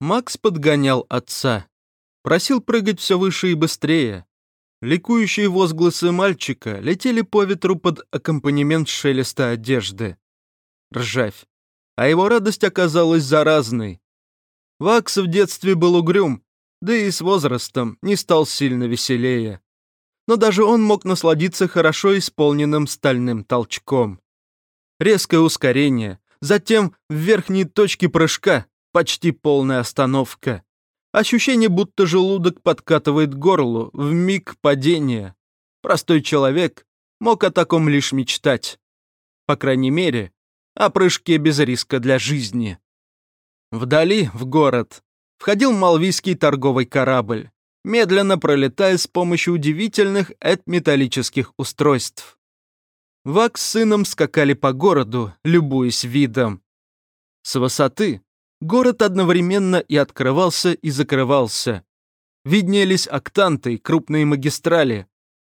Макс подгонял отца. Просил прыгать все выше и быстрее. Ликующие возгласы мальчика летели по ветру под аккомпанемент шелеста одежды. Ржавь. А его радость оказалась заразной. Вакс в детстве был угрюм, да и с возрастом не стал сильно веселее. Но даже он мог насладиться хорошо исполненным стальным толчком. Резкое ускорение, затем в верхней точке прыжка почти полная остановка. Ощущение, будто желудок подкатывает горлу в миг падения. Простой человек мог о таком лишь мечтать. По крайней мере, о прыжке без риска для жизни. Вдали, в город, входил малвийский торговый корабль, медленно пролетая с помощью удивительных этметаллических устройств. Вак с сыном скакали по городу, любуясь видом. С высоты город одновременно и открывался, и закрывался. Виднелись октанты, крупные магистрали.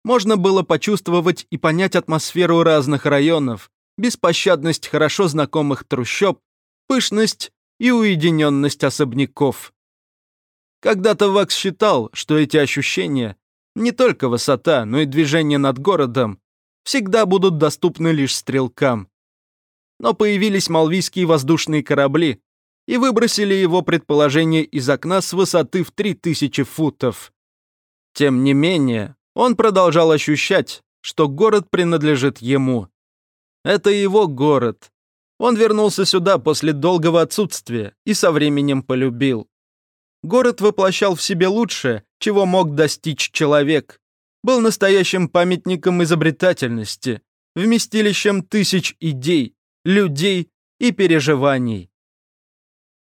Можно было почувствовать и понять атмосферу разных районов, беспощадность хорошо знакомых трущоб, пышность и уединенность особняков. Когда-то Вакс считал, что эти ощущения, не только высота, но и движение над городом, всегда будут доступны лишь стрелкам. Но появились малвийские воздушные корабли и выбросили его предположение из окна с высоты в 3000 футов. Тем не менее, он продолжал ощущать, что город принадлежит ему. Это его город. Он вернулся сюда после долгого отсутствия и со временем полюбил. Город воплощал в себе лучшее, чего мог достичь человек. Был настоящим памятником изобретательности, вместилищем тысяч идей, людей и переживаний.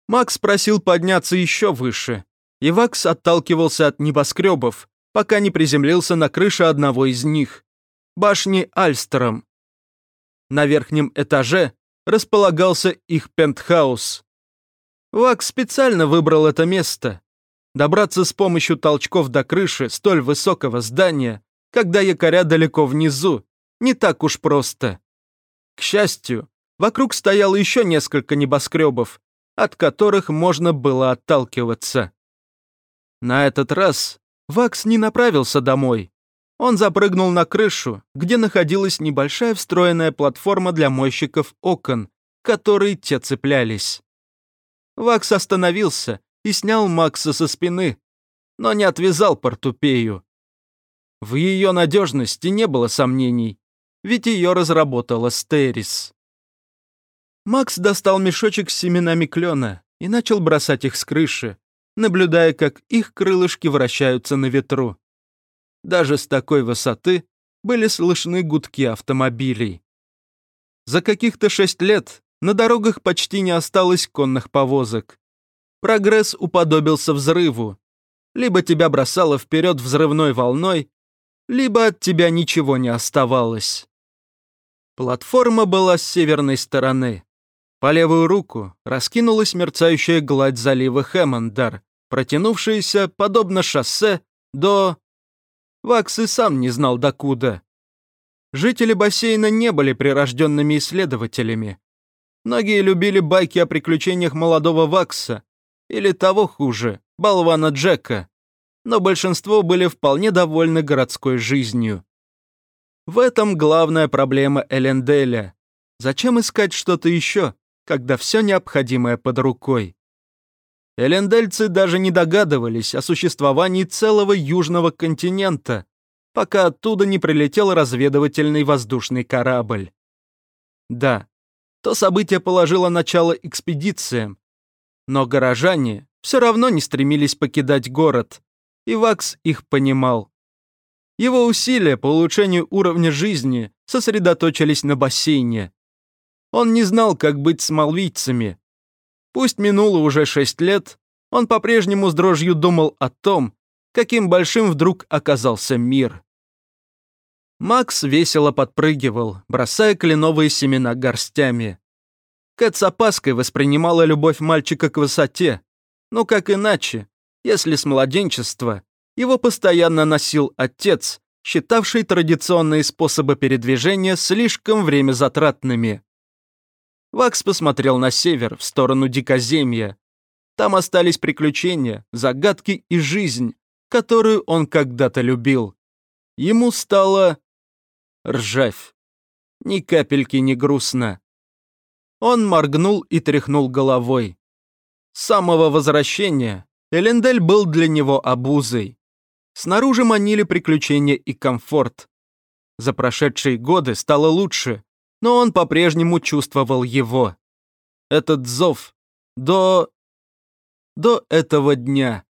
Макс просил подняться еще выше, и Вакс отталкивался от небоскребов, пока не приземлился на крыше одного из них, башни Альстером. На верхнем этаже располагался их пентхаус. Вак специально выбрал это место. Добраться с помощью толчков до крыши столь высокого здания, когда якоря далеко внизу, не так уж просто. К счастью, вокруг стояло еще несколько небоскребов, от которых можно было отталкиваться. На этот раз Вакс не направился домой. Он запрыгнул на крышу, где находилась небольшая встроенная платформа для мойщиков окон, к которой те цеплялись. Вакс остановился и снял Макса со спины, но не отвязал портупею. В ее надежности не было сомнений, ведь ее разработала Стерис. Макс достал мешочек с семенами клена и начал бросать их с крыши, наблюдая, как их крылышки вращаются на ветру. Даже с такой высоты были слышны гудки автомобилей. За каких-то шесть лет на дорогах почти не осталось конных повозок. Прогресс уподобился взрыву. Либо тебя бросало вперед взрывной волной, либо от тебя ничего не оставалось. Платформа была с северной стороны. По левую руку раскинулась мерцающая гладь залива Хэммондар, протянувшаяся, подобно шоссе, до Вакс и сам не знал докуда. Жители бассейна не были прирожденными исследователями. Многие любили байки о приключениях молодого Вакса, или того хуже, болвана Джека, но большинство были вполне довольны городской жизнью. В этом главная проблема Эленделя. Зачем искать что-то еще, когда все необходимое под рукой? Элендельцы даже не догадывались о существовании целого южного континента, пока оттуда не прилетел разведывательный воздушный корабль. Да, то событие положило начало экспедициям, но горожане все равно не стремились покидать город, и Вакс их понимал. Его усилия по улучшению уровня жизни сосредоточились на бассейне. Он не знал, как быть с малвийцами, Пусть минуло уже шесть лет, он по-прежнему с дрожью думал о том, каким большим вдруг оказался мир. Макс весело подпрыгивал, бросая кленовые семена горстями. Кэт с опаской воспринимала любовь мальчика к высоте. Но как иначе, если с младенчества его постоянно носил отец, считавший традиционные способы передвижения слишком времязатратными. Вакс посмотрел на север, в сторону Дикоземья. Там остались приключения, загадки и жизнь, которую он когда-то любил. Ему стало... ржавь. Ни капельки не грустно. Он моргнул и тряхнул головой. С самого возвращения Элендель был для него обузой. Снаружи манили приключения и комфорт. За прошедшие годы стало лучше, но он по-прежнему чувствовал его. Этот зов до... до этого дня.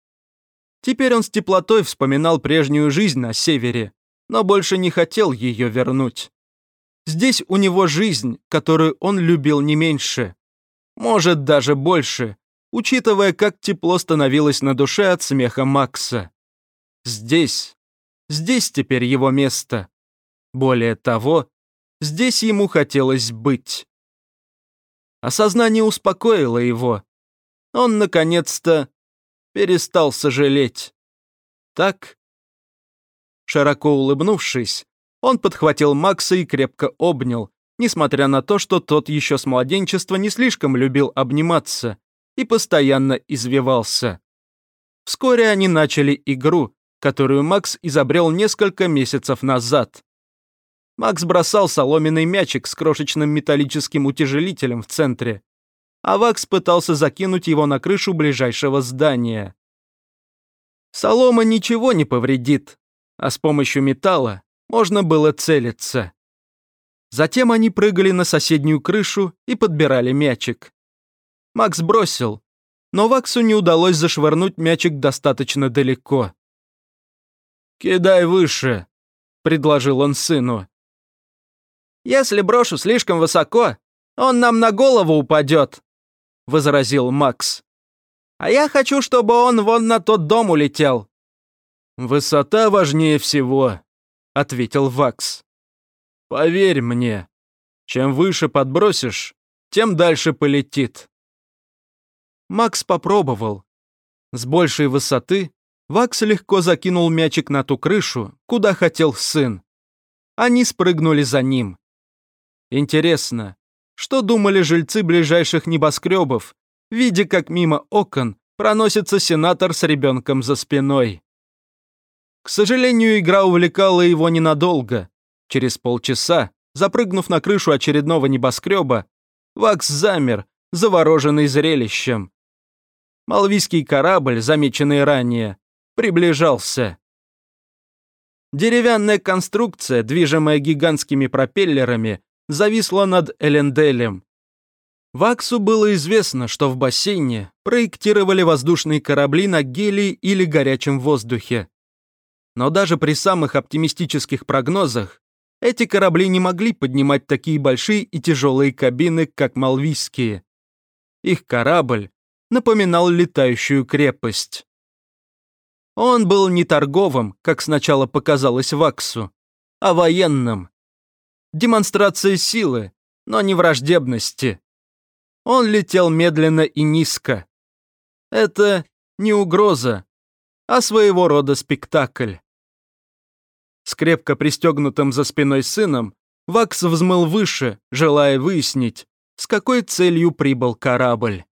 Теперь он с теплотой вспоминал прежнюю жизнь на севере, но больше не хотел ее вернуть. Здесь у него жизнь, которую он любил не меньше. Может, даже больше, учитывая, как тепло становилось на душе от смеха Макса. Здесь, здесь теперь его место. Более того, здесь ему хотелось быть. Осознание успокоило его. Он, наконец-то, перестал сожалеть. Так, широко улыбнувшись, он подхватил Макса и крепко обнял, несмотря на то, что тот еще с младенчества не слишком любил обниматься и постоянно извивался. Вскоре они начали игру, которую Макс изобрел несколько месяцев назад. Макс бросал соломенный мячик с крошечным металлическим утяжелителем в центре, а Вакс пытался закинуть его на крышу ближайшего здания. Солома ничего не повредит, а с помощью металла можно было целиться. Затем они прыгали на соседнюю крышу и подбирали мячик. Макс бросил, но Ваксу не удалось зашвырнуть мячик достаточно далеко. «Кидай выше», — предложил он сыну. «Если брошу слишком высоко, он нам на голову упадет», — возразил Макс. «А я хочу, чтобы он вон на тот дом улетел». «Высота важнее всего», — ответил Вакс. «Поверь мне, чем выше подбросишь, тем дальше полетит». Макс попробовал. С большей высоты Вакс легко закинул мячик на ту крышу, куда хотел сын. Они спрыгнули за ним. Интересно, что думали жильцы ближайших небоскребов, видя, как мимо окон проносится сенатор с ребенком за спиной. К сожалению, игра увлекала его ненадолго. Через полчаса, запрыгнув на крышу очередного небоскреба, Вакс замер, завороженный зрелищем. Малвийский корабль, замеченный ранее, приближался. Деревянная конструкция, движимая гигантскими пропеллерами, зависла над Эленделем. Ваксу было известно, что в бассейне проектировали воздушные корабли на гелии или горячем воздухе. Но даже при самых оптимистических прогнозах эти корабли не могли поднимать такие большие и тяжелые кабины, как малвийские. Их корабль напоминал летающую крепость. Он был не торговым, как сначала показалось Ваксу, а военным. Демонстрация силы, но не враждебности. Он летел медленно и низко. Это не угроза, а своего рода спектакль. С крепко пристегнутым за спиной сыном Вакс взмыл выше, желая выяснить, с какой целью прибыл корабль.